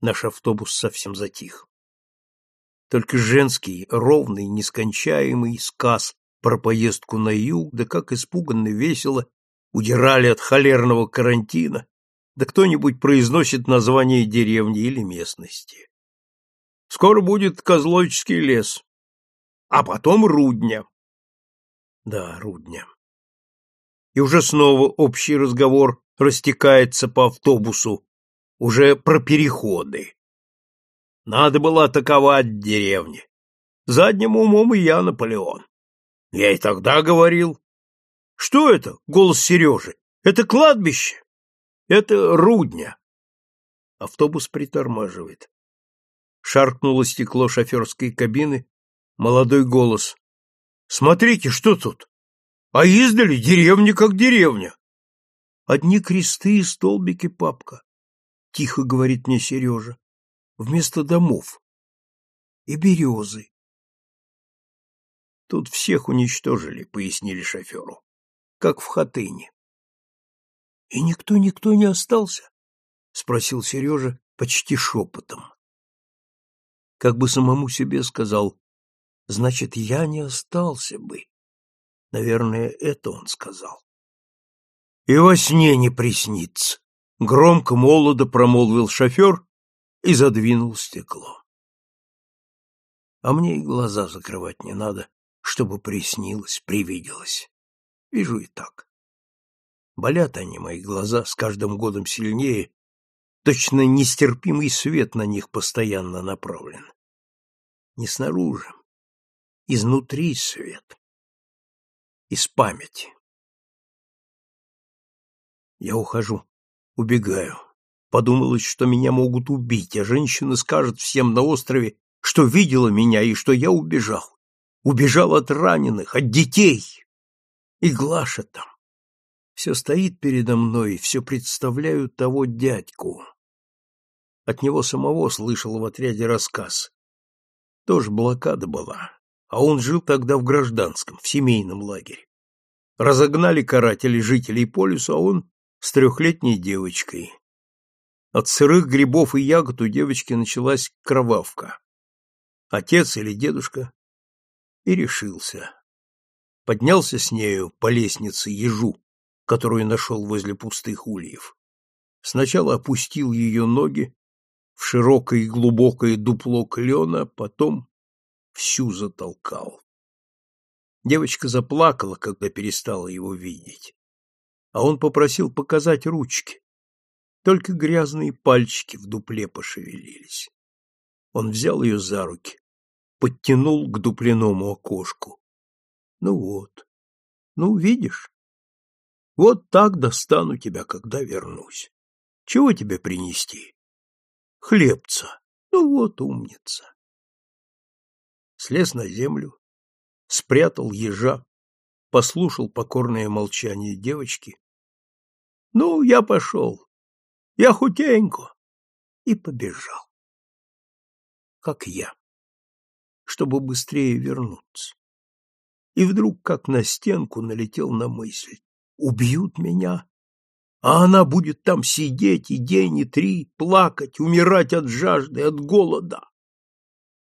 Наш автобус совсем затих. Только женский, ровный, нескончаемый сказ про поездку на юг, да как испуганно весело удирали от холерного карантина, да кто-нибудь произносит название деревни или местности. Скоро будет Козловический лес, а потом Рудня. Да, Рудня. И уже снова общий разговор растекается по автобусу, уже про переходы. Надо было атаковать деревни. Задним умом и я Наполеон. Я и тогда говорил. Что это? Голос Сережи. Это кладбище. Это Рудня. Автобус притормаживает. Шаркнуло стекло шоферской кабины, молодой голос. «Смотрите, что тут? А издали деревня как деревня!» «Одни кресты и столбики, папка», — тихо говорит мне Сережа, — «вместо домов. И березы». «Тут всех уничтожили», — пояснили шоферу, — «как в Хатыне». «И никто-никто не остался?» — спросил Сережа почти шепотом как бы самому себе сказал, значит, я не остался бы. Наверное, это он сказал. И во сне не приснится. Громко, молодо промолвил шофер и задвинул стекло. А мне и глаза закрывать не надо, чтобы приснилось, привиделось. Вижу и так. Болят они, мои глаза, с каждым годом сильнее, Точно нестерпимый свет на них постоянно направлен. Не снаружи, изнутри свет. Из памяти. Я ухожу, убегаю. Подумалось, что меня могут убить, а женщина скажет всем на острове, что видела меня и что я убежал. Убежал от раненых, от детей. И Глаша там. Все стоит передо мной, все представляю того дядьку. От него самого слышал в отряде рассказ. Тоже блокада была, а он жил тогда в гражданском, в семейном лагере. Разогнали каратели жителей полюса, а он с трехлетней девочкой. От сырых грибов и ягод у девочки началась кровавка. Отец или дедушка и решился. Поднялся с нею по лестнице ежу, которую нашел возле пустых ульев. Сначала опустил ее ноги в широкое и глубокое дупло клена, потом всю затолкал. Девочка заплакала, когда перестала его видеть. А он попросил показать ручки. Только грязные пальчики в дупле пошевелились. Он взял ее за руки, подтянул к дупляному окошку. Ну вот, ну, видишь? Вот так достану тебя, когда вернусь. Чего тебе принести? Хлебца. Ну вот умница. Слез на землю, спрятал ежа, послушал покорное молчание девочки. Ну, я пошел. Я худенько. И побежал. Как я. Чтобы быстрее вернуться. И вдруг, как на стенку, налетел на мысль убьют меня, а она будет там сидеть и день, и три, плакать, умирать от жажды, от голода.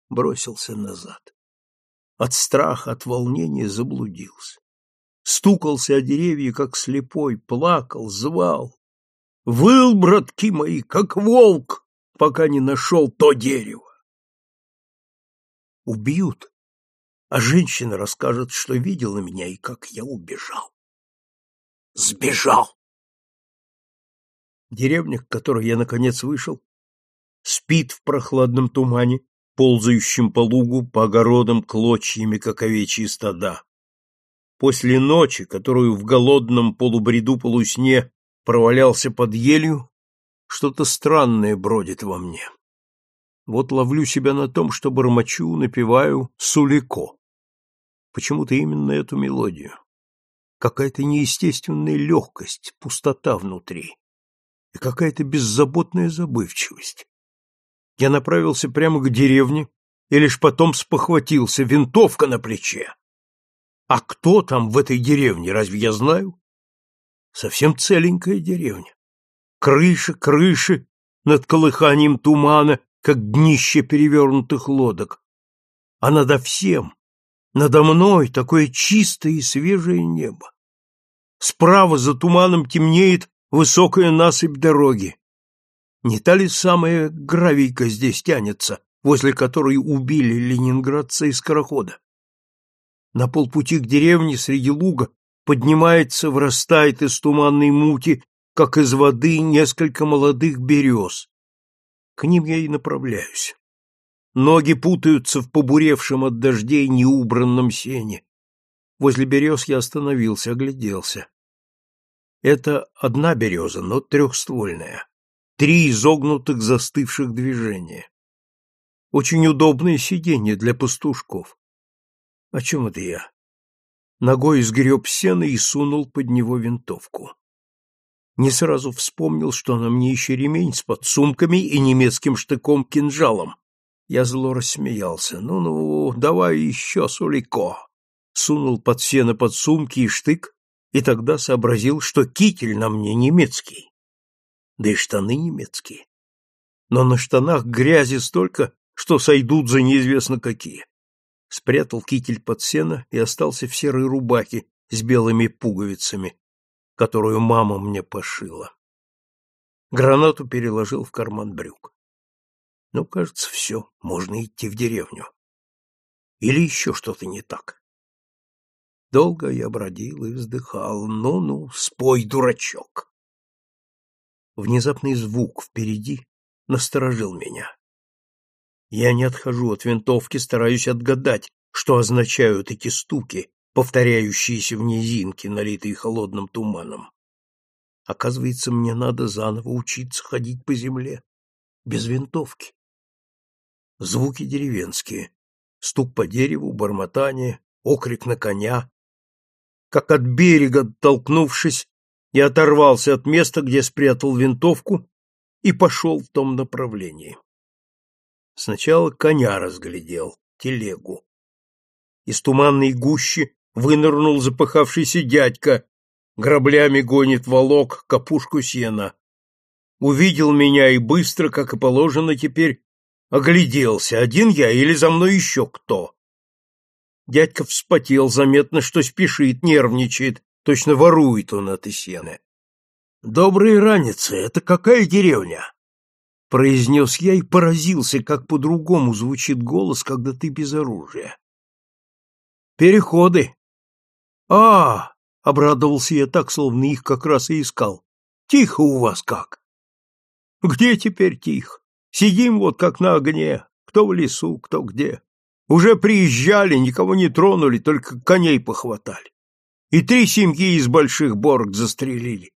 Бросился назад. От страха, от волнения заблудился. Стукался о деревья, как слепой, плакал, звал. Выл, братки мои, как волк, пока не нашел то дерево. Убьют, а женщина расскажет, что видела меня и как я убежал. Сбежал. Деревня, к которой я наконец вышел, спит в прохладном тумане, ползающем по лугу, по огородам клочьями, как овечьи стада. После ночи, которую в голодном полубреду-полусне провалялся под елью, что-то странное бродит во мне. Вот ловлю себя на том, что бормочу, напеваю «Сулико». Почему-то именно эту мелодию какая-то неестественная легкость, пустота внутри и какая-то беззаботная забывчивость. Я направился прямо к деревне и лишь потом спохватился, винтовка на плече. А кто там в этой деревне, разве я знаю? Совсем целенькая деревня. Крыша, крыши, над колыханием тумана, как днище перевернутых лодок, а надо всем, надо мной такое чистое и свежее небо. Справа за туманом темнеет высокая насыпь дороги. Не та ли самая гравийка здесь тянется, возле которой убили ленинградца и скорохода? На полпути к деревне среди луга поднимается, вырастает из туманной мути, как из воды, несколько молодых берез. К ним я и направляюсь. Ноги путаются в побуревшем от дождей неубранном сене. Возле берез я остановился, огляделся. Это одна береза, но трехствольная. Три изогнутых застывших движения. Очень удобное сиденье для пастушков. О чем это я? Ногой сгреб сено и сунул под него винтовку. Не сразу вспомнил, что на мне еще ремень с подсумками и немецким штыком-кинжалом. Я зло рассмеялся. «Ну-ну, давай еще, Сулико!» Сунул под сено подсумки и штык, и тогда сообразил, что китель на мне немецкий. Да и штаны немецкие. Но на штанах грязи столько, что сойдут за неизвестно какие спрятал китель под сено и остался в серой рубахе с белыми пуговицами, которую мама мне пошила. Гранату переложил в карман брюк. Ну, кажется, все, можно идти в деревню. Или еще что-то не так. Долго я бродил и вздыхал. Ну-ну, спой, дурачок. Внезапный звук впереди насторожил меня. Я не отхожу от винтовки, стараюсь отгадать, что означают эти стуки, повторяющиеся в низинке, налитые холодным туманом. Оказывается, мне надо заново учиться ходить по земле, без винтовки. Звуки деревенские, стук по дереву, бормотание, окрик на коня. Как от берега, оттолкнувшись, я оторвался от места, где спрятал винтовку, и пошел в том направлении. Сначала коня разглядел, телегу. Из туманной гущи вынырнул запыхавшийся дядька, граблями гонит волок капушку сена. Увидел меня и быстро, как и положено теперь, огляделся, один я или за мной еще кто. Дядька вспотел, заметно, что спешит, нервничает, точно ворует он от сена. Добрые раницы, это какая деревня? — произнес я и поразился, как по-другому звучит голос, когда ты без оружия. «Переходы!» «А!» — обрадовался я так, словно их как раз и искал. «Тихо у вас как!» «Где теперь тихо? Сидим вот как на огне, кто в лесу, кто где. Уже приезжали, никого не тронули, только коней похватали. И три семьи из больших борг застрелили.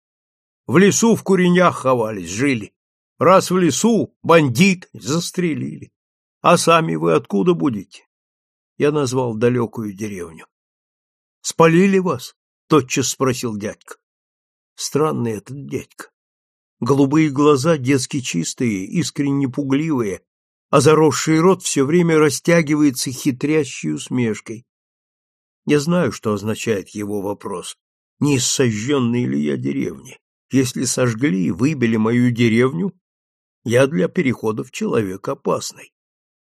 В лесу в куренях ховались, жили. Раз в лесу, бандит, застрелили. А сами вы откуда будете? Я назвал далекую деревню. Спалили вас? Тотчас спросил дядька. Странный этот дядька. Голубые глаза детски чистые, искренне пугливые, а заросший рот все время растягивается хитрящей усмешкой. Я знаю, что означает его вопрос. Не из ли я деревни? Если сожгли и выбили мою деревню, я для переходов человек опасный.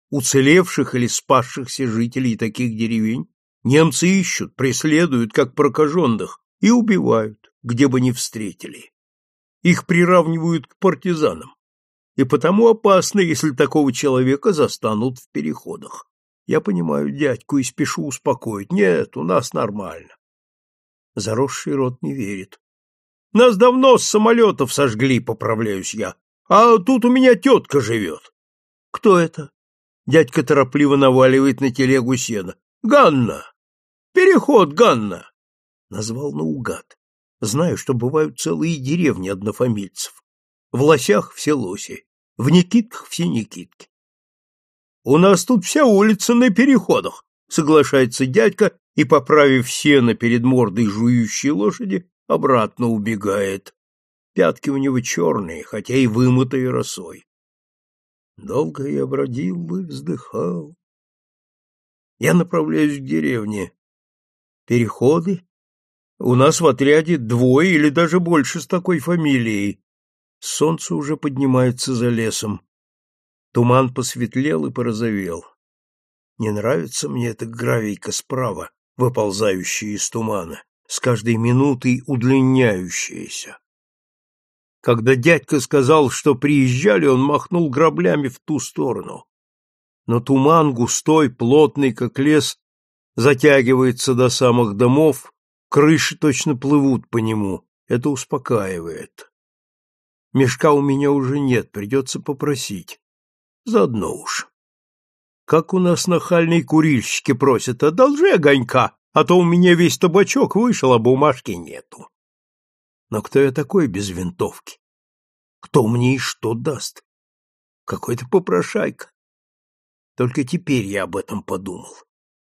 Уцелевших или спасшихся жителей таких деревень немцы ищут, преследуют, как прокаженных, и убивают, где бы ни встретили. Их приравнивают к партизанам, и потому опасно, если такого человека застанут в переходах. Я понимаю дядьку и спешу успокоить. Нет, у нас нормально. Заросший рот не верит. Нас давно с самолетов сожгли, поправляюсь я. А тут у меня тетка живет. Кто это? Дядька торопливо наваливает на телегу сена. Ганна! Переход, Ганна! Назвал наугад. Знаю, что бывают целые деревни однофамильцев. В лосях все лоси, в Никитках все Никитки. У нас тут вся улица на переходах, соглашается дядька и, поправив сено перед мордой жующей лошади, обратно убегает. Пятки у него черные, хотя и вымытые росой. Долго я бродил и вздыхал. Я направляюсь к деревне. Переходы? У нас в отряде двое или даже больше с такой фамилией. Солнце уже поднимается за лесом. Туман посветлел и порозовел. Не нравится мне эта гравийка справа, выползающая из тумана, с каждой минутой удлиняющаяся. Когда дядька сказал, что приезжали, он махнул граблями в ту сторону. Но туман густой, плотный, как лес, затягивается до самых домов, крыши точно плывут по нему. Это успокаивает. Мешка у меня уже нет, придется попросить. Заодно уж. Как у нас нахальные курильщики просят, одолжи огонька, а то у меня весь табачок вышел, а бумажки нету. Но кто я такой без винтовки? Кто мне и что даст? Какой-то попрошайка. Только теперь я об этом подумал.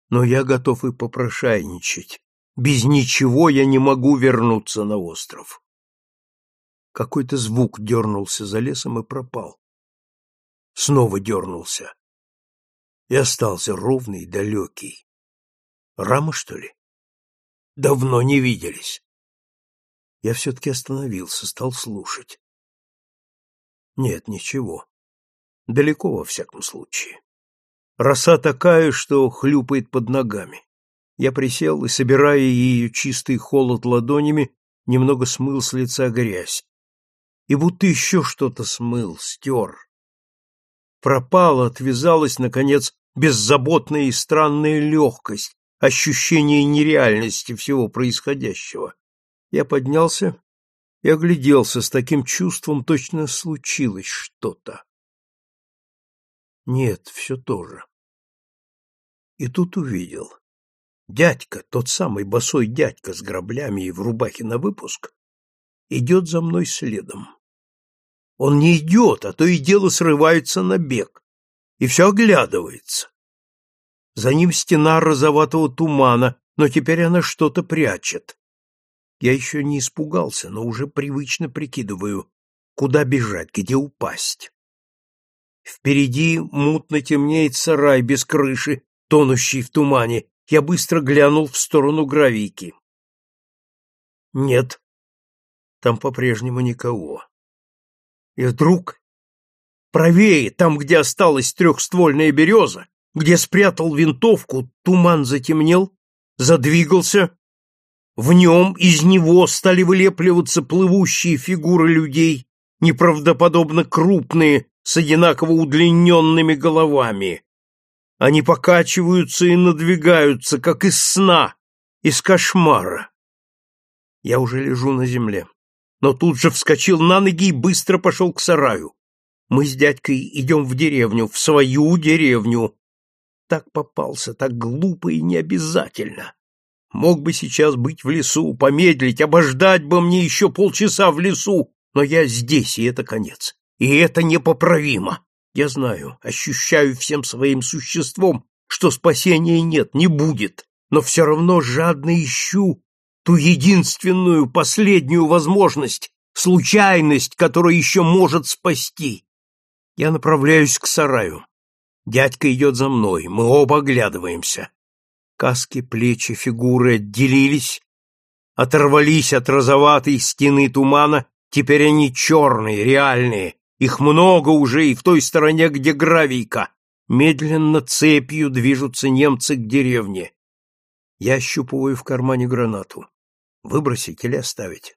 Но я готов и попрошайничать. Без ничего я не могу вернуться на остров. Какой-то звук дернулся за лесом и пропал. Снова дернулся. И остался ровный, далекий. Рама, что ли? Давно не виделись. Я все-таки остановился, стал слушать. Нет, ничего. Далеко во всяком случае. Роса такая, что хлюпает под ногами. Я присел и, собирая ее чистый холод ладонями, немного смыл с лица грязь и будто еще что-то смыл, стер. Пропала, отвязалась, наконец, беззаботная и странная легкость, ощущение нереальности всего происходящего. Я поднялся и огляделся с таким чувством, точно случилось что-то. Нет, все то же. И тут увидел. Дядька, тот самый босой дядька с граблями и в рубахе на выпуск, идет за мной следом. Он не идет, а то и дело срывается на бег, и все оглядывается. За ним стена розоватого тумана, но теперь она что-то прячет. Я еще не испугался, но уже привычно прикидываю, куда бежать, где упасть. Впереди мутно темнеет сарай без крыши, тонущий в тумане. Я быстро глянул в сторону гравийки. Нет, там по-прежнему никого. И вдруг, правее, там, где осталась трехствольная береза, где спрятал винтовку, туман затемнел, задвигался. В нем из него стали вылепливаться плывущие фигуры людей, неправдоподобно крупные, с одинаково удлиненными головами. Они покачиваются и надвигаются, как из сна, из кошмара. Я уже лежу на земле но тут же вскочил на ноги и быстро пошел к сараю. Мы с дядькой идем в деревню, в свою деревню. Так попался, так глупо и необязательно. Мог бы сейчас быть в лесу, помедлить, обождать бы мне еще полчаса в лесу, но я здесь, и это конец. И это непоправимо. Я знаю, ощущаю всем своим существом, что спасения нет, не будет, но все равно жадно ищу ту единственную, последнюю возможность, случайность, которая еще может спасти. Я направляюсь к сараю. Дядька идет за мной, мы оба оглядываемся. Каски, плечи, фигуры отделились, оторвались от розоватой стены тумана, теперь они черные, реальные, их много уже и в той стороне, где гравийка. Медленно цепью движутся немцы к деревне. Я ощупываю в кармане гранату. Выбросить или оставить?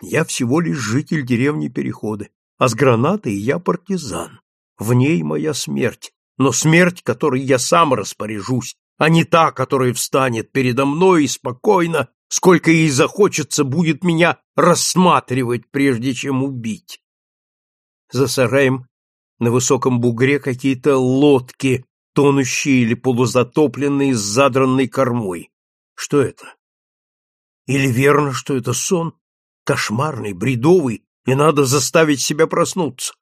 Я всего лишь житель деревни Переходы, а с гранатой я партизан. В ней моя смерть, но смерть, которой я сам распоряжусь, а не та, которая встанет передо мной и спокойно, сколько ей захочется, будет меня рассматривать, прежде чем убить. За сараем на высоком бугре какие-то лодки, тонущие или полузатопленные с задранной кормой. Что это? Или верно, что это сон, кошмарный, бредовый, и надо заставить себя проснуться?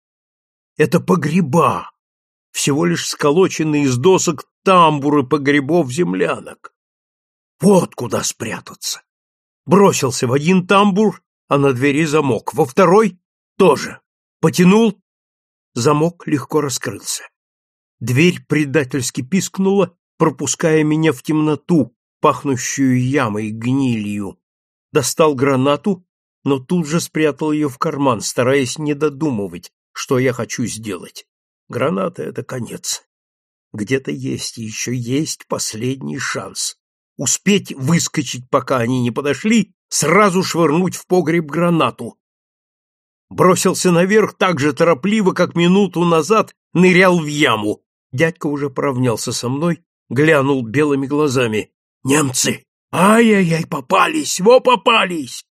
Это погреба, всего лишь сколоченные из досок тамбуры погребов-землянок. Вот куда спрятаться. Бросился в один тамбур, а на двери замок, во второй тоже. Потянул, замок легко раскрылся. Дверь предательски пискнула, пропуская меня в темноту, пахнущую ямой, гнилью, достал гранату но тут же спрятал ее в карман, стараясь не додумывать, что я хочу сделать. Граната — это конец. Где-то есть, еще есть последний шанс. Успеть выскочить, пока они не подошли, сразу швырнуть в погреб гранату. Бросился наверх так же торопливо, как минуту назад нырял в яму. Дядька уже поравнялся со мной, глянул белыми глазами. «Немцы! Ай-яй-яй, попались! Во, попались!»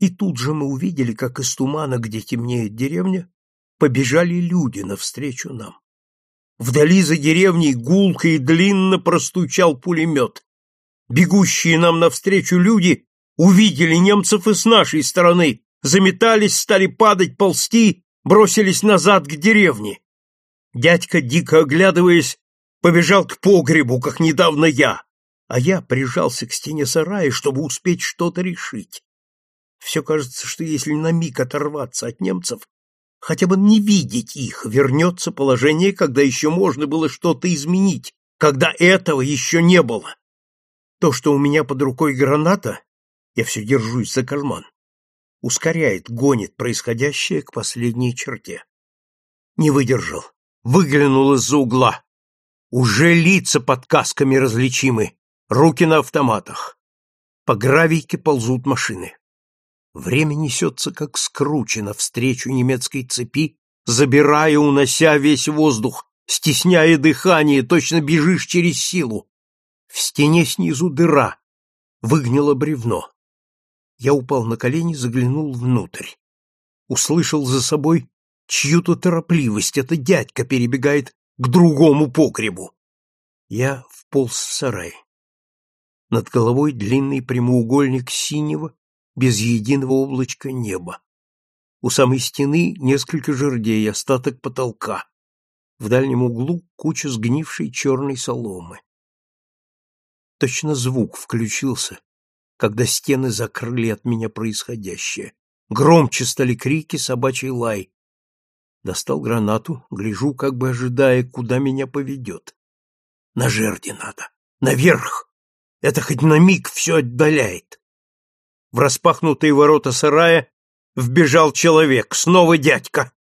И тут же мы увидели, как из тумана, где темнеет деревня, побежали люди навстречу нам. Вдали за деревней гулко и длинно простучал пулемет. Бегущие нам навстречу люди увидели немцев и с нашей стороны, заметались, стали падать, ползти, бросились назад к деревне. Дядька, дико оглядываясь, побежал к погребу, как недавно я, а я прижался к стене сарая, чтобы успеть что-то решить. Все кажется, что если на миг оторваться от немцев, хотя бы не видеть их, вернется положение, когда еще можно было что-то изменить, когда этого еще не было. То, что у меня под рукой граната, я все держусь за карман, ускоряет, гонит происходящее к последней черте. Не выдержал, выглянул из-за угла. Уже лица под касками различимы, руки на автоматах. По гравийке ползут машины. Время несется, как скручено, встречу немецкой цепи, забирая, унося весь воздух, стесняя дыхание, точно бежишь через силу. В стене снизу дыра, выгнило бревно. Я упал на колени, заглянул внутрь. Услышал за собой чью-то торопливость. Это дядька перебегает к другому погребу. Я вполз в сарай. Над головой длинный прямоугольник синего, без единого облачка неба. У самой стены несколько жердей, остаток потолка. В дальнем углу куча сгнившей черной соломы. Точно звук включился, когда стены закрыли от меня происходящее. Громче стали крики, собачий лай. Достал гранату, гляжу, как бы ожидая, куда меня поведет. На жерди надо. Наверх. Это хоть на миг все отдаляет. В распахнутые ворота сарая вбежал человек, снова дядька.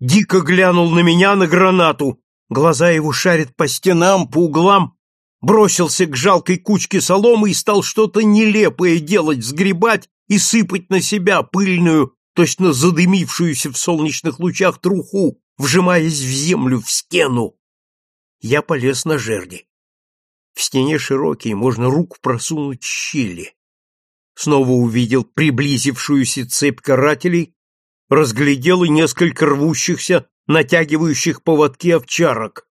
Дико глянул на меня, на гранату. Глаза его шарят по стенам, по углам. Бросился к жалкой кучке соломы и стал что-то нелепое делать, сгребать и сыпать на себя пыльную, точно задымившуюся в солнечных лучах труху, вжимаясь в землю, в стену. Я полез на жерди. В стене широкие, можно руку просунуть щели снова увидел приблизившуюся цепь карателей, разглядел и несколько рвущихся, натягивающих поводки овчарок.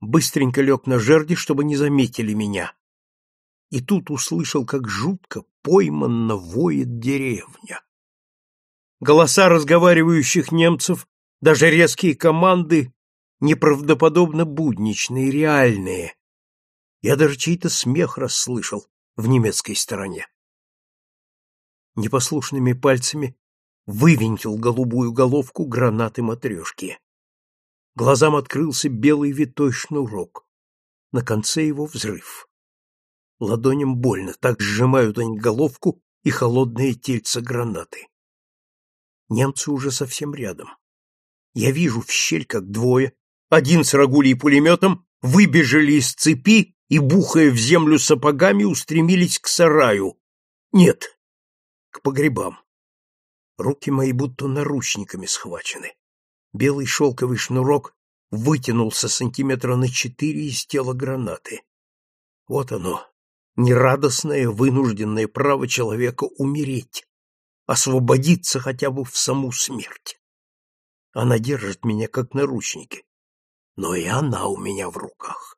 Быстренько лег на жерди, чтобы не заметили меня. И тут услышал, как жутко пойманно воет деревня. Голоса разговаривающих немцев, даже резкие команды, неправдоподобно будничные, реальные. Я даже чей-то смех расслышал в немецкой стороне непослушными пальцами вывинтил голубую головку гранаты матрешки. Глазам открылся белый витой шнурок. На конце его взрыв. Ладоням больно, так сжимают они головку и холодные тельца гранаты. Немцы уже совсем рядом. Я вижу в щель, как двое, один с рагулей пулеметом, выбежали из цепи и, бухая в землю сапогами, устремились к сараю. Нет, к погребам. Руки мои будто наручниками схвачены. Белый шелковый шнурок вытянулся сантиметра на четыре из тела гранаты. Вот оно, нерадостное вынужденное право человека умереть, освободиться хотя бы в саму смерть. Она держит меня как наручники, но и она у меня в руках.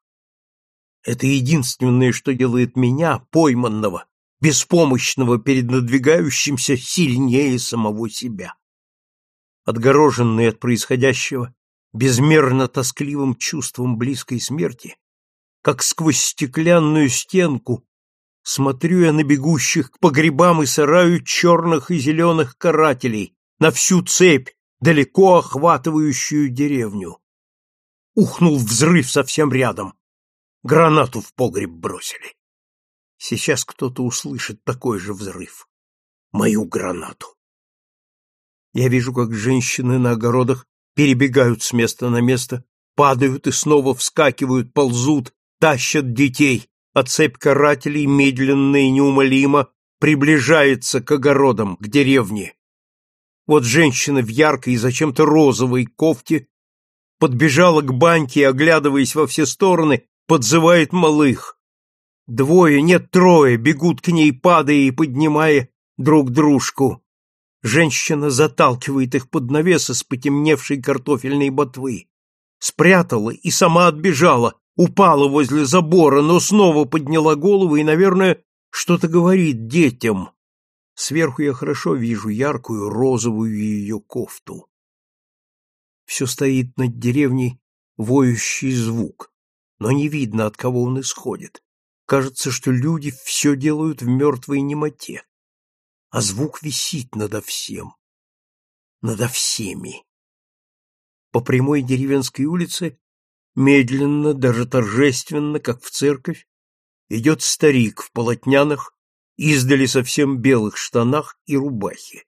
Это единственное, что делает меня, пойманного, беспомощного перед надвигающимся сильнее самого себя. Отгороженный от происходящего безмерно тоскливым чувством близкой смерти, как сквозь стеклянную стенку смотрю я на бегущих к погребам и сараю черных и зеленых карателей, на всю цепь, далеко охватывающую деревню. Ухнул взрыв совсем рядом. Гранату в погреб бросили. Сейчас кто-то услышит такой же взрыв. Мою гранату. Я вижу, как женщины на огородах перебегают с места на место, падают и снова вскакивают, ползут, тащат детей, а цепь карателей медленно и неумолимо приближается к огородам, к деревне. Вот женщина в яркой и зачем-то розовой кофте подбежала к баньке и, оглядываясь во все стороны, подзывает малых. Двое, нет, трое бегут к ней, падая и поднимая друг дружку. Женщина заталкивает их под навес из потемневшей картофельной ботвы. Спрятала и сама отбежала, упала возле забора, но снова подняла голову и, наверное, что-то говорит детям. Сверху я хорошо вижу яркую розовую ее кофту. Все стоит над деревней воющий звук, но не видно, от кого он исходит. Кажется, что люди все делают в мертвой немоте, а звук висит надо всем, надо всеми. По прямой деревенской улице медленно, даже торжественно, как в церковь, идет старик в полотняных, издали совсем белых штанах и рубахе.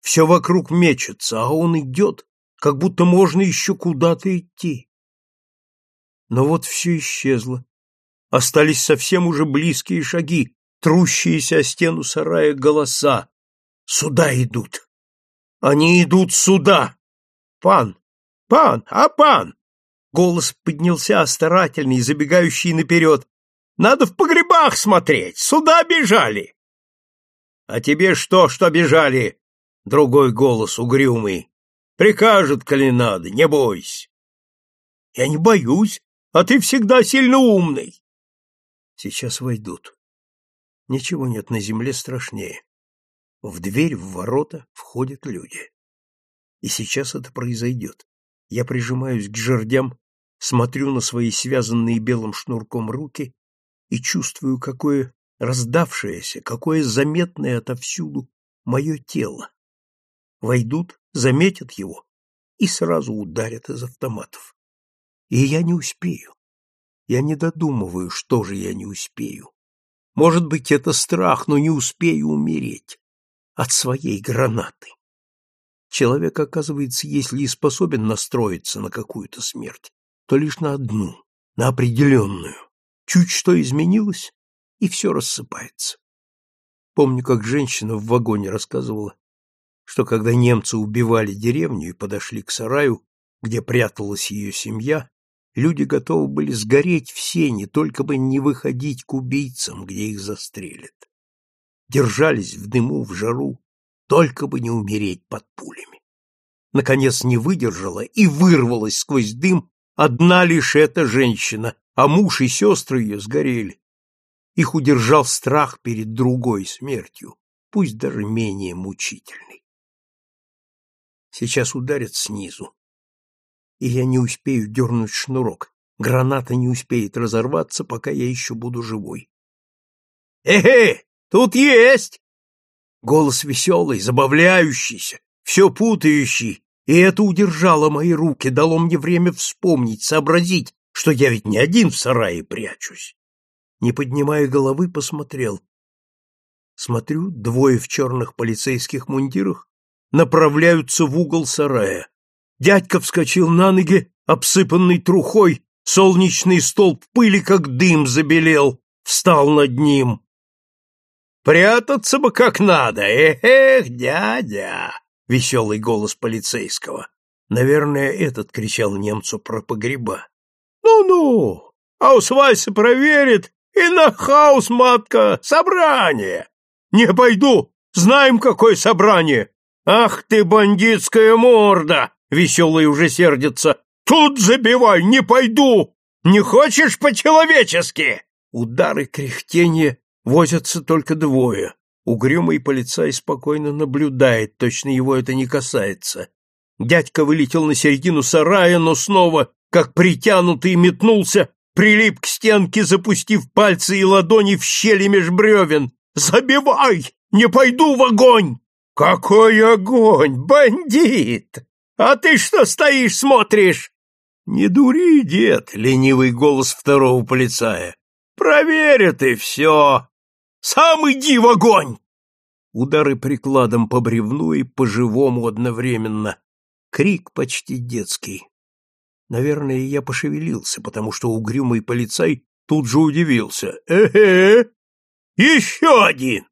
Все вокруг мечется, а он идет, как будто можно еще куда-то идти. Но вот все исчезло. Остались совсем уже близкие шаги, трущиеся о стену сарая голоса. Сюда идут. Они идут сюда. Пан, пан, а пан! Голос поднялся старательный, забегающий наперед. Надо в погребах смотреть, сюда бежали. А тебе что, что бежали? Другой голос угрюмый. Прикажут, коли надо, не бойся. Я не боюсь, а ты всегда сильно умный. Сейчас войдут. Ничего нет на земле страшнее. В дверь, в ворота входят люди. И сейчас это произойдет. Я прижимаюсь к жердям, смотрю на свои связанные белым шнурком руки и чувствую, какое раздавшееся, какое заметное отовсюду мое тело. Войдут, заметят его и сразу ударят из автоматов. И я не успею. Я не додумываю, что же я не успею. Может быть, это страх, но не успею умереть от своей гранаты. Человек, оказывается, если и способен настроиться на какую-то смерть, то лишь на одну, на определенную. Чуть что изменилось, и все рассыпается. Помню, как женщина в вагоне рассказывала, что когда немцы убивали деревню и подошли к сараю, где пряталась ее семья, люди готовы были сгореть все, не только бы не выходить к убийцам, где их застрелят. Держались в дыму, в жару, только бы не умереть под пулями. Наконец не выдержала и вырвалась сквозь дым одна лишь эта женщина, а муж и сестры ее сгорели. Их удержал страх перед другой смертью, пусть даже менее мучительной. Сейчас ударят снизу, и я не успею дернуть шнурок. Граната не успеет разорваться, пока я еще буду живой. «Эхе, тут есть!» Голос веселый, забавляющийся, все путающий, и это удержало мои руки, дало мне время вспомнить, сообразить, что я ведь не один в сарае прячусь. Не поднимая головы, посмотрел. Смотрю, двое в черных полицейских мундирах направляются в угол сарая. Дядька вскочил на ноги, обсыпанный трухой, солнечный столб пыли, как дым, забелел, встал над ним. «Прятаться бы как надо! Эх, дядя!» — веселый голос полицейского. Наверное, этот кричал немцу про погреба. «Ну-ну, Аусвайса проверит, и на хаус, матка, собрание! Не пойду, знаем, какое собрание! Ах ты, бандитская морда!» Веселый уже сердится. «Тут забивай, не пойду! Не хочешь по-человечески?» Удары, кряхтение возятся только двое. Угрюмый полицай спокойно наблюдает, точно его это не касается. Дядька вылетел на середину сарая, но снова, как притянутый, метнулся, прилип к стенке, запустив пальцы и ладони в щели меж бревен. «Забивай! Не пойду в огонь!» «Какой огонь! Бандит! А ты что стоишь, смотришь?» «Не дури, дед!» — ленивый голос второго полицая. «Проверят и все! Сам иди в огонь!» Удары прикладом по бревну и по живому одновременно. Крик почти детский. Наверное, я пошевелился, потому что угрюмый полицай тут же удивился. «Э-э! Еще один!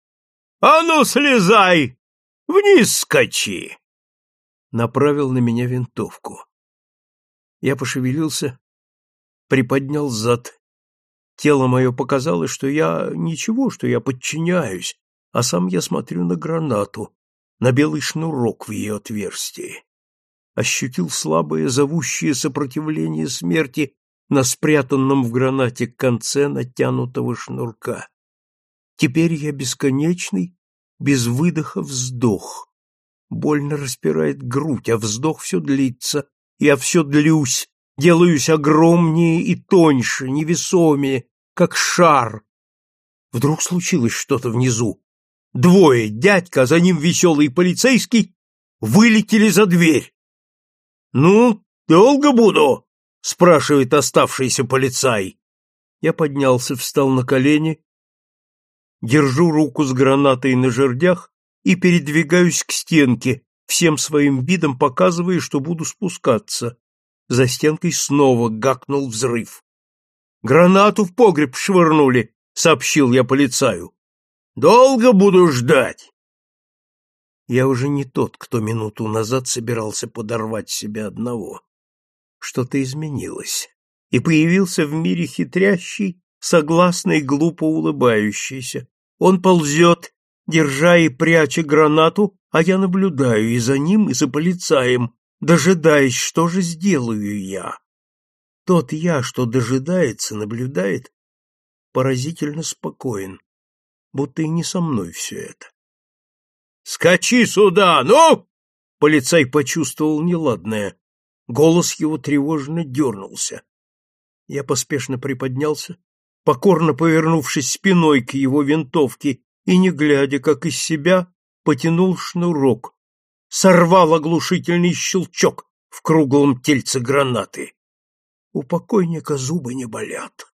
А ну, слезай! Вниз скачи!» Направил на меня винтовку. Я пошевелился, приподнял зад. Тело мое показало, что я ничего, что я подчиняюсь, а сам я смотрю на гранату, на белый шнурок в ее отверстии. Ощутил слабое зовущее сопротивление смерти на спрятанном в гранате конце натянутого шнурка. Теперь я бесконечный, без выдоха вздох. Больно распирает грудь, а вздох все длится, я все длюсь, делаюсь огромнее и тоньше, невесомее, как шар. Вдруг случилось что-то внизу. Двое, дядька, а за ним веселый полицейский, вылетели за дверь. «Ну, долго буду?» — спрашивает оставшийся полицай. Я поднялся, встал на колени, держу руку с гранатой на жердях и передвигаюсь к стенке, всем своим видом показывая, что буду спускаться. За стенкой снова гакнул взрыв. «Гранату в погреб швырнули», — сообщил я полицаю. «Долго буду ждать». Я уже не тот, кто минуту назад собирался подорвать себя одного. Что-то изменилось, и появился в мире хитрящий, согласный, глупо улыбающийся. Он ползет, держа и пряча гранату, а я наблюдаю и за ним, и за полицаем, дожидаясь, что же сделаю я. Тот я, что дожидается, наблюдает, поразительно спокоен, будто и не со мной все это. «Скачи сюда, ну!» Полицай почувствовал неладное. Голос его тревожно дернулся. Я поспешно приподнялся, покорно повернувшись спиной к его винтовке и, не глядя, как из себя, потянул шнурок, сорвал оглушительный щелчок в круглом тельце гранаты. У покойника зубы не болят.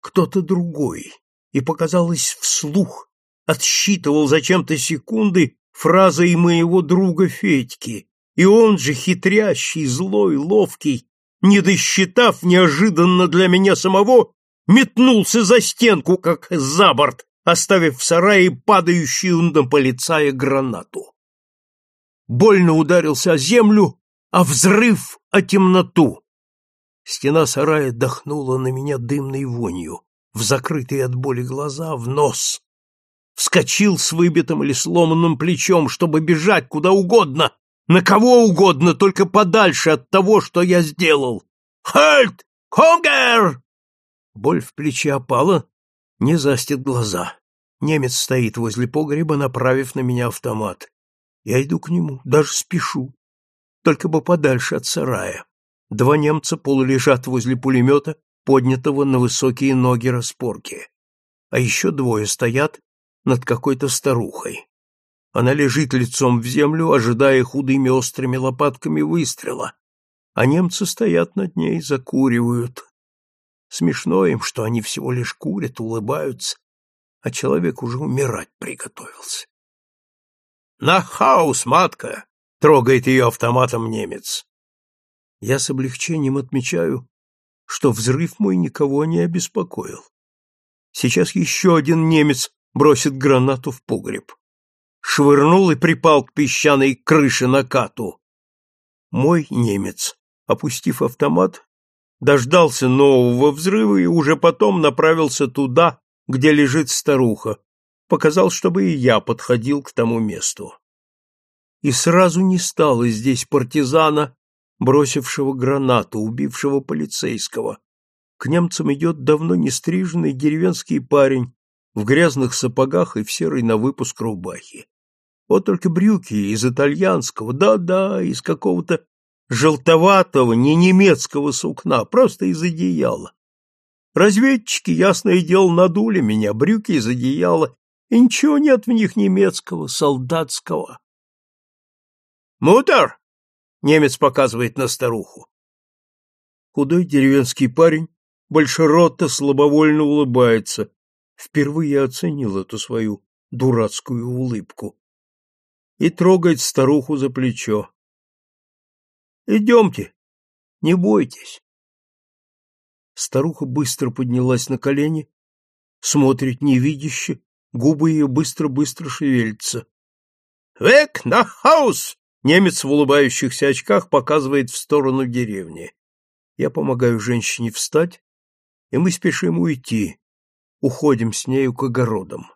Кто-то другой, и показалось вслух, отсчитывал зачем-то секунды фразой моего друга Федьки, и он же, хитрящий, злой, ловкий, не досчитав неожиданно для меня самого, метнулся за стенку, как за борт, оставив в сарае падающую на полицая гранату. Больно ударился о землю, а взрыв — о темноту. Стена сарая дохнула на меня дымной вонью, в закрытые от боли глаза, в нос. Вскочил с выбитым или сломанным плечом, чтобы бежать куда угодно, на кого угодно, только подальше от того, что я сделал. «Хальт! Хонгер!» Боль в плече опала, не застит глаза. Немец стоит возле погреба, направив на меня автомат. Я иду к нему, даже спешу. Только бы подальше от сарая. Два немца полулежат возле пулемета, поднятого на высокие ноги распорки. А еще двое стоят над какой-то старухой. Она лежит лицом в землю, ожидая худыми острыми лопатками выстрела, а немцы стоят над ней, закуривают. Смешно им, что они всего лишь курят, улыбаются, а человек уже умирать приготовился. «На хаус, матка!» — трогает ее автоматом немец. Я с облегчением отмечаю, что взрыв мой никого не обеспокоил. Сейчас еще один немец бросит гранату в погреб. Швырнул и припал к песчаной крыше накату. Мой немец, опустив автомат, дождался нового взрыва и уже потом направился туда, где лежит старуха, показал, чтобы и я подходил к тому месту. И сразу не стало здесь партизана, бросившего гранату, убившего полицейского. К немцам идет давно не стриженный деревенский парень в грязных сапогах и в серой на выпуск рубахе. Вот только брюки из итальянского, да-да, из какого-то желтоватого, не немецкого сукна, просто из одеяла. Разведчики, ясное дело, надули меня, брюки из одеяла, и ничего нет в них немецкого, солдатского. «Мутер!» — немец показывает на старуху. Худой деревенский парень, большеротто, слабовольно улыбается. Впервые оценил эту свою дурацкую улыбку и трогает старуху за плечо. «Идемте, не бойтесь». Старуха быстро поднялась на колени, смотрит невидяще, губы ее быстро-быстро шевелятся. «Век на хаус!» Немец в улыбающихся очках показывает в сторону деревни. Я помогаю женщине встать, и мы спешим уйти, уходим с нею к огородам.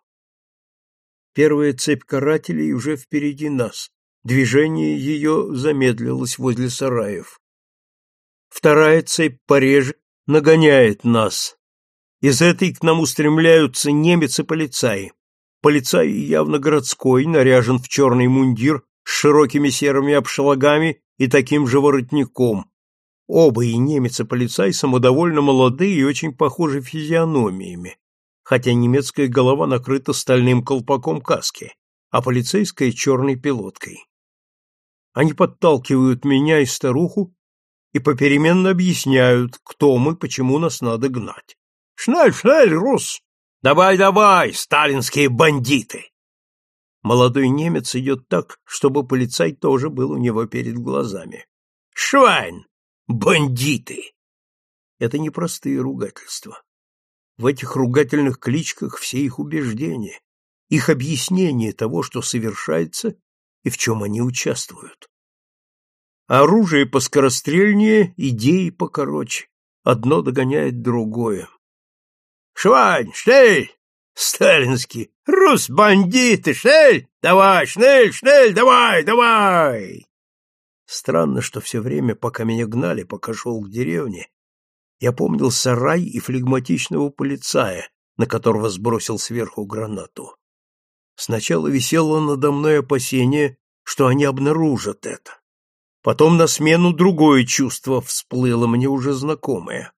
Первая цепь карателей уже впереди нас. Движение ее замедлилось возле сараев. Вторая цепь пореже нагоняет нас. Из этой к нам устремляются немец и полицаи. Полицай явно городской, наряжен в черный мундир с широкими серыми обшлагами и таким же воротником. Оба, и немец, и полицай, самодовольно молодые и очень похожи физиономиями, хотя немецкая голова накрыта стальным колпаком каски, а полицейская — черной пилоткой. Они подталкивают меня и старуху и попеременно объясняют, кто мы, почему нас надо гнать. «Шнель, шнель, рус! Давай, давай, сталинские бандиты!» Молодой немец идет так, чтобы полицай тоже был у него перед глазами. «Швайн! Бандиты!» Это не простые ругательства. В этих ругательных кличках все их убеждения, их объяснение того, что совершается и в чем они участвуют. Оружие поскорострельнее, идеи покороче. Одно догоняет другое. «Швань, штель! Сталинский! Рус, бандиты! Штель! Давай, шнель, шнель, давай, давай!» Странно, что все время, пока меня гнали, пока шел к деревне, я помнил сарай и флегматичного полицая, на которого сбросил сверху гранату. Сначала висело надо мной опасение, что они обнаружат это. Потом на смену другое чувство всплыло мне уже знакомое.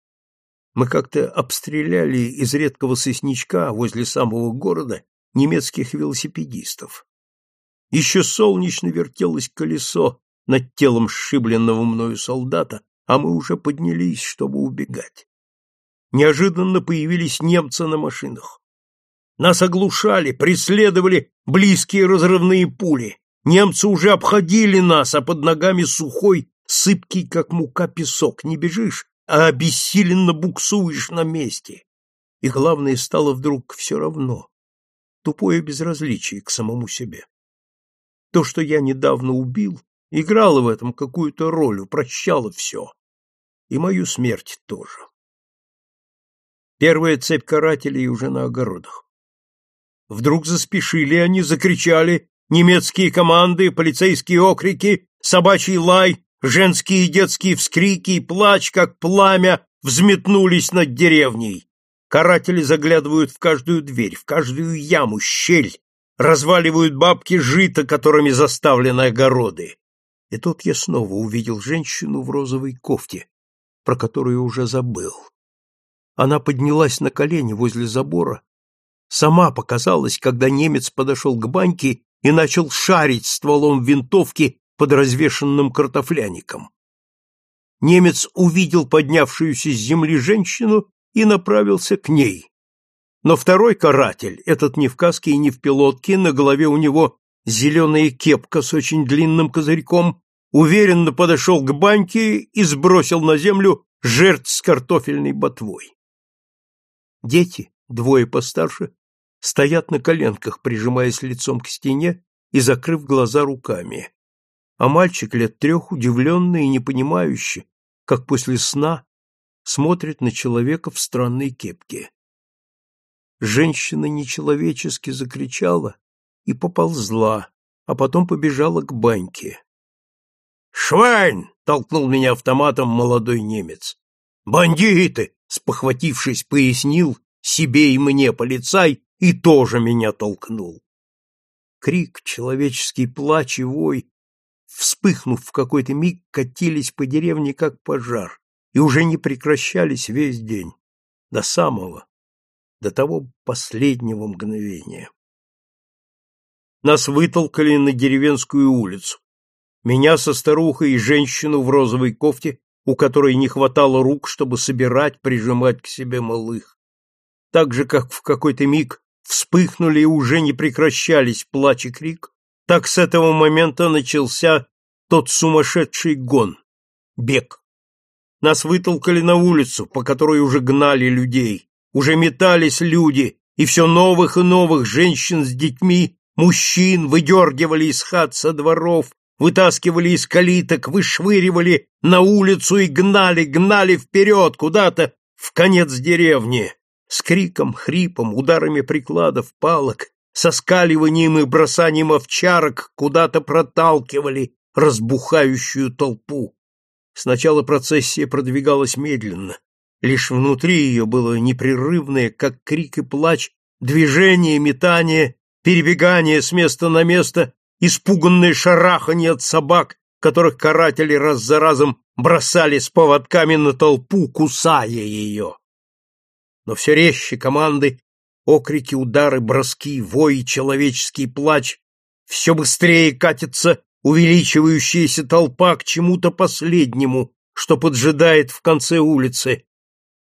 Мы как-то обстреляли из редкого сосничка возле самого города немецких велосипедистов. Еще солнечно вертелось колесо над телом сшибленного мною солдата, а мы уже поднялись, чтобы убегать. Неожиданно появились немцы на машинах. Нас оглушали, преследовали близкие разрывные пули. Немцы уже обходили нас, а под ногами сухой, сыпкий, как мука, песок. Не бежишь, а обессиленно буксуешь на месте. И главное, стало вдруг все равно. Тупое безразличие к самому себе. То, что я недавно убил, играло в этом какую-то роль, упрощало все. И мою смерть тоже. Первая цепь карателей уже на огородах. Вдруг заспешили они, закричали немецкие команды, полицейские окрики, собачий лай, женские и детские вскрики и плач, как пламя, взметнулись над деревней. Каратели заглядывают в каждую дверь, в каждую яму, щель, разваливают бабки жито, которыми заставлены огороды. И тут я снова увидел женщину в розовой кофте, про которую уже забыл. Она поднялась на колени возле забора, сама показалась, когда немец подошел к баньке и начал шарить стволом винтовки под развешенным картофляником. Немец увидел поднявшуюся с земли женщину и направился к ней. Но второй каратель, этот не в каске и не в пилотке, на голове у него зеленая кепка с очень длинным козырьком, уверенно подошел к баньке и сбросил на землю жертв с картофельной ботвой. Дети, двое постарше, стоят на коленках, прижимаясь лицом к стене и закрыв глаза руками. А мальчик лет трех, удивленный и непонимающий, как после сна, смотрит на человека в странной кепке. Женщина нечеловечески закричала и поползла, а потом побежала к баньке. «Швайн!» — толкнул меня автоматом молодой немец. «Бандиты!» — спохватившись, пояснил себе и мне полицай и тоже меня толкнул. Крик, человеческий плач и вой, вспыхнув в какой-то миг, катились по деревне, как пожар, и уже не прекращались весь день, до самого, до того последнего мгновения. Нас вытолкали на деревенскую улицу. Меня со старухой и женщину в розовой кофте, у которой не хватало рук, чтобы собирать, прижимать к себе малых. Так же, как в какой-то миг вспыхнули и уже не прекращались плач и крик, так с этого момента начался тот сумасшедший гон, бег. Нас вытолкали на улицу, по которой уже гнали людей, уже метались люди, и все новых и новых женщин с детьми, мужчин выдергивали из хат со дворов, вытаскивали из калиток, вышвыривали на улицу и гнали, гнали вперед куда-то в конец деревни. С криком, хрипом, ударами прикладов, палок, со скаливанием и бросанием овчарок куда-то проталкивали разбухающую толпу. Сначала процессия продвигалась медленно. Лишь внутри ее было непрерывное, как крик и плач, движение, метание, перебегание с места на место, испуганное шараханье от собак, которых каратели раз за разом бросали с поводками на толпу, кусая ее но все резче команды, окрики, удары, броски, вой, человеческий плач, все быстрее катится увеличивающаяся толпа к чему-то последнему, что поджидает в конце улицы.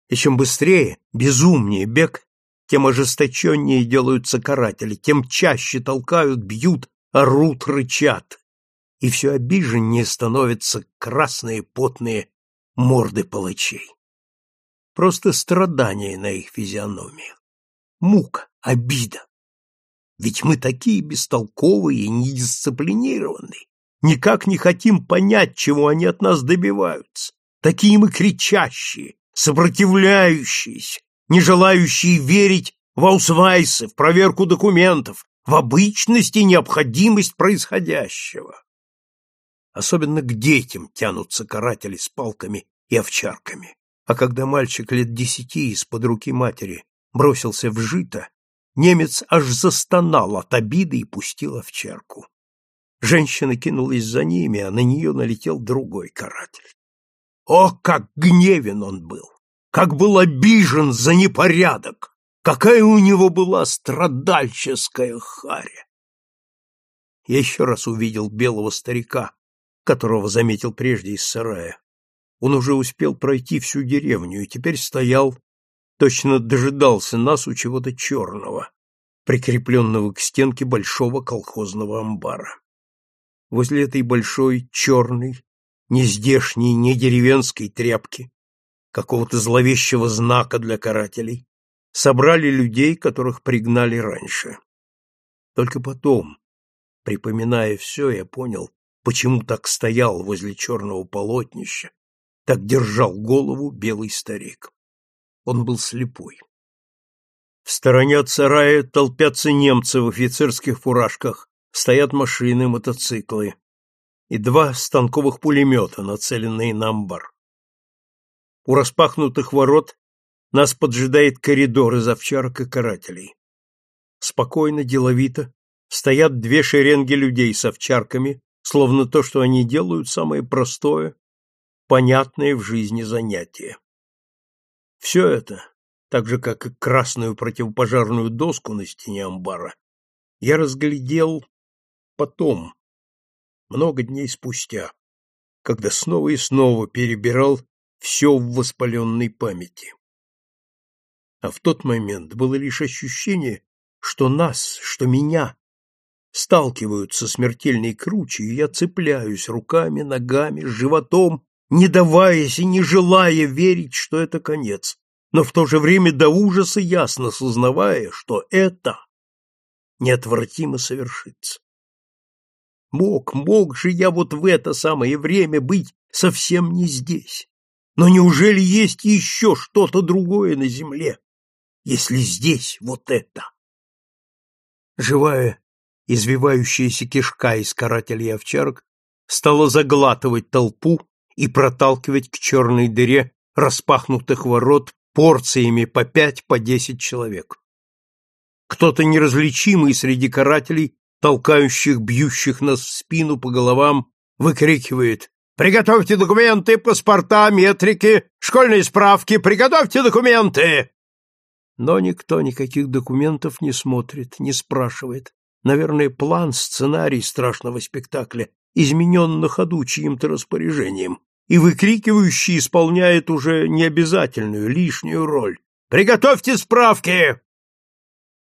И чем быстрее, безумнее бег, тем ожесточеннее делаются каратели, тем чаще толкают, бьют, орут, рычат. И все обиженнее становятся красные потные морды палачей. Просто страдание на их физиономиях. Мука, обида. Ведь мы такие бестолковые и недисциплинированные. Никак не хотим понять, чего они от нас добиваются. Такие мы кричащие, сопротивляющиеся, не желающие верить в аусвайсы, в проверку документов, в обычность и необходимость происходящего. Особенно к детям тянутся каратели с палками и овчарками. А когда мальчик лет десяти из-под руки матери бросился в жито, немец аж застонал от обиды и пустил овчарку. Женщина кинулась за ними, а на нее налетел другой каратель. О, как гневен он был! Как был обижен за непорядок! Какая у него была страдальческая харя! Я еще раз увидел белого старика, которого заметил прежде из сарая. Он уже успел пройти всю деревню и теперь стоял, точно дожидался нас у чего-то черного, прикрепленного к стенке большого колхозного амбара. Возле этой большой, черной, не здешней, не деревенской тряпки, какого-то зловещего знака для карателей, собрали людей, которых пригнали раньше. Только потом, припоминая все, я понял, почему так стоял возле черного полотнища, так держал голову белый старик. Он был слепой. В стороне от сарая толпятся немцы в офицерских фуражках, стоят машины, мотоциклы и два станковых пулемета, нацеленные на амбар. У распахнутых ворот нас поджидает коридор из овчарок и карателей. Спокойно, деловито стоят две шеренги людей с овчарками, словно то, что они делают, самое простое понятное в жизни занятие. Все это, так же как и красную противопожарную доску на стене амбара, я разглядел потом, много дней спустя, когда снова и снова перебирал все в воспаленной памяти. А в тот момент было лишь ощущение, что нас, что меня сталкивают со смертельной кручей, и я цепляюсь руками, ногами, животом не даваясь и не желая верить, что это конец, но в то же время до ужаса ясно сознавая, что это неотвратимо совершится. Мог, мог же я вот в это самое время быть совсем не здесь. Но неужели есть еще что-то другое на земле, если здесь вот это? Живая, извивающаяся кишка из карателей овчарок стала заглатывать толпу, и проталкивать к черной дыре распахнутых ворот порциями по пять, по десять человек. Кто-то неразличимый среди карателей, толкающих, бьющих нас в спину по головам, выкрикивает «Приготовьте документы, паспорта, метрики, школьные справки, приготовьте документы!» Но никто никаких документов не смотрит, не спрашивает. Наверное, план, сценарий страшного спектакля изменен на ходу чьим-то распоряжением, и выкрикивающий исполняет уже необязательную, лишнюю роль. «Приготовьте справки!»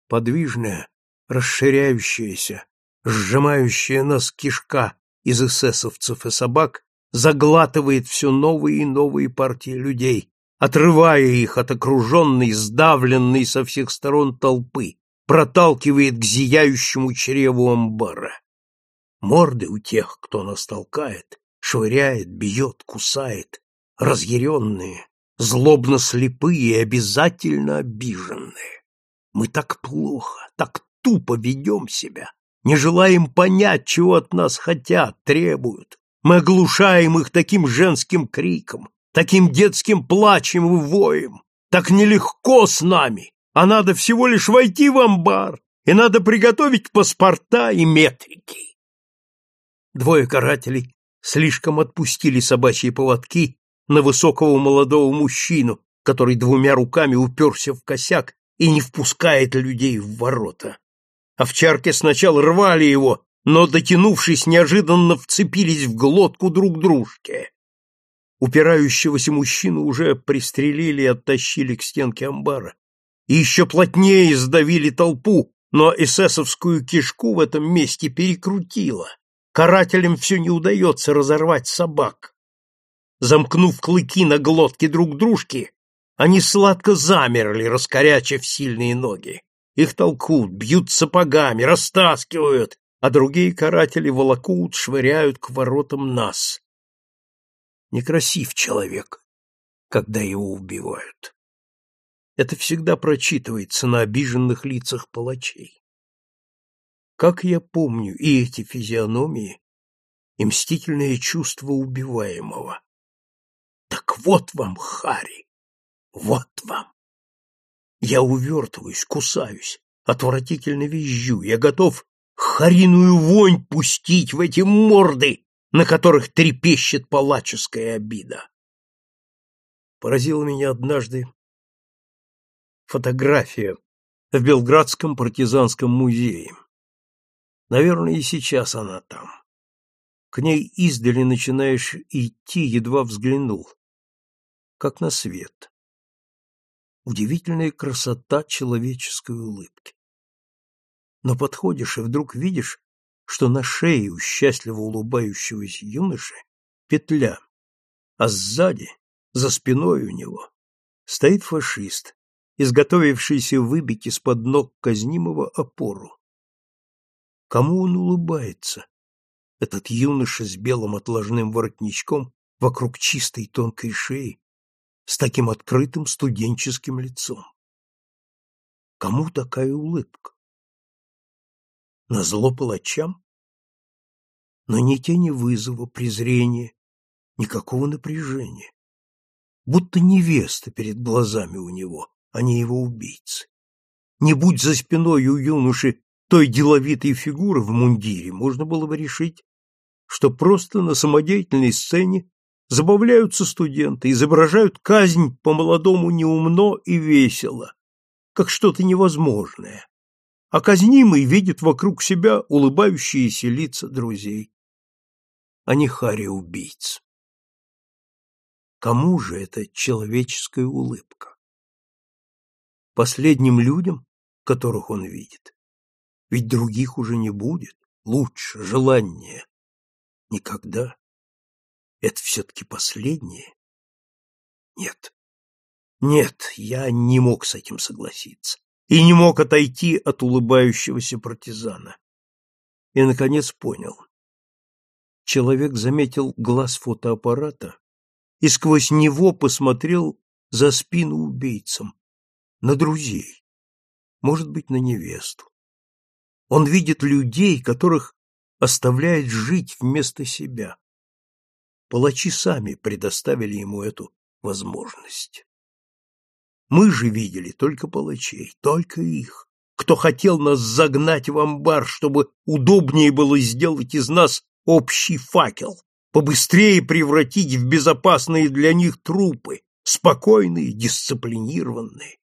Подвижная, расширяющаяся, сжимающая нас кишка из эсэсовцев и собак заглатывает все новые и новые партии людей, отрывая их от окруженной, сдавленной со всех сторон толпы, проталкивает к зияющему чреву амбара. Морды у тех, кто нас толкает, швыряет, бьет, кусает, разъяренные, злобно слепые и обязательно обиженные. Мы так плохо, так тупо ведем себя, не желаем понять, чего от нас хотят, требуют. Мы оглушаем их таким женским криком, таким детским плачем и воем. Так нелегко с нами, а надо всего лишь войти в амбар, и надо приготовить паспорта и метрики. Двое карателей слишком отпустили собачьи поводки на высокого молодого мужчину, который двумя руками уперся в косяк и не впускает людей в ворота. Овчарки сначала рвали его, но, дотянувшись, неожиданно вцепились в глотку друг дружке. Упирающегося мужчину уже пристрелили и оттащили к стенке амбара. И еще плотнее сдавили толпу, но эсэсовскую кишку в этом месте перекрутило. Карателям все не удается разорвать собак. Замкнув клыки на глотке друг дружки, они сладко замерли, раскорячив сильные ноги. Их толкут, бьют сапогами, растаскивают, а другие каратели волокут, швыряют к воротам нас. Некрасив человек, когда его убивают. Это всегда прочитывается на обиженных лицах палачей. Как я помню и эти физиономии, и мстительное чувство убиваемого. Так вот вам, Хари, вот вам. Я увертываюсь, кусаюсь, отвратительно визжу. Я готов хариную вонь пустить в эти морды, на которых трепещет палаческая обида. Поразила меня однажды фотография в Белградском партизанском музее. Наверное, и сейчас она там. К ней издали начинаешь идти, едва взглянул. Как на свет удивительная красота человеческой улыбки. Но подходишь и вдруг видишь, что на шее у счастливо улыбающегося юноши петля, а сзади, за спиной у него, стоит фашист, изготовившийся выбить из-под ног казнимого опору. Кому он улыбается, этот юноша с белым отложным воротничком вокруг чистой тонкой шеи, с таким открытым студенческим лицом? Кому такая улыбка? На зло палачам? Но ни тени вызова, презрения, никакого напряжения. Будто невеста перед глазами у него, а не его убийцы. Не будь за спиной у юноши той деловитой фигуры в мундире, можно было бы решить, что просто на самодеятельной сцене Забавляются студенты, изображают казнь по-молодому неумно и весело, как что-то невозможное. А казнимый видит вокруг себя улыбающиеся лица друзей. А не хари убийц. Кому же эта человеческая улыбка? Последним людям, которых он видит. Ведь других уже не будет, лучше, желаннее. Никогда. Это все-таки последнее? Нет. Нет, я не мог с этим согласиться. И не мог отойти от улыбающегося партизана. И, наконец, понял. Человек заметил глаз фотоаппарата и сквозь него посмотрел за спину убийцам, на друзей, может быть, на невесту. Он видит людей, которых оставляет жить вместо себя. Палачи сами предоставили ему эту возможность. Мы же видели только палачей, только их, кто хотел нас загнать в амбар, чтобы удобнее было сделать из нас общий факел, побыстрее превратить в безопасные для них трупы, спокойные, дисциплинированные.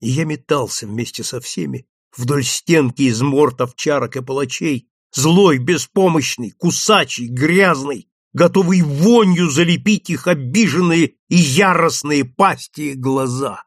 И я метался вместе со всеми вдоль стенки из мортов, чарок и палачей, злой, беспомощный, кусачий, грязный, готовый вонью залепить их обиженные и яростные пасти и глаза.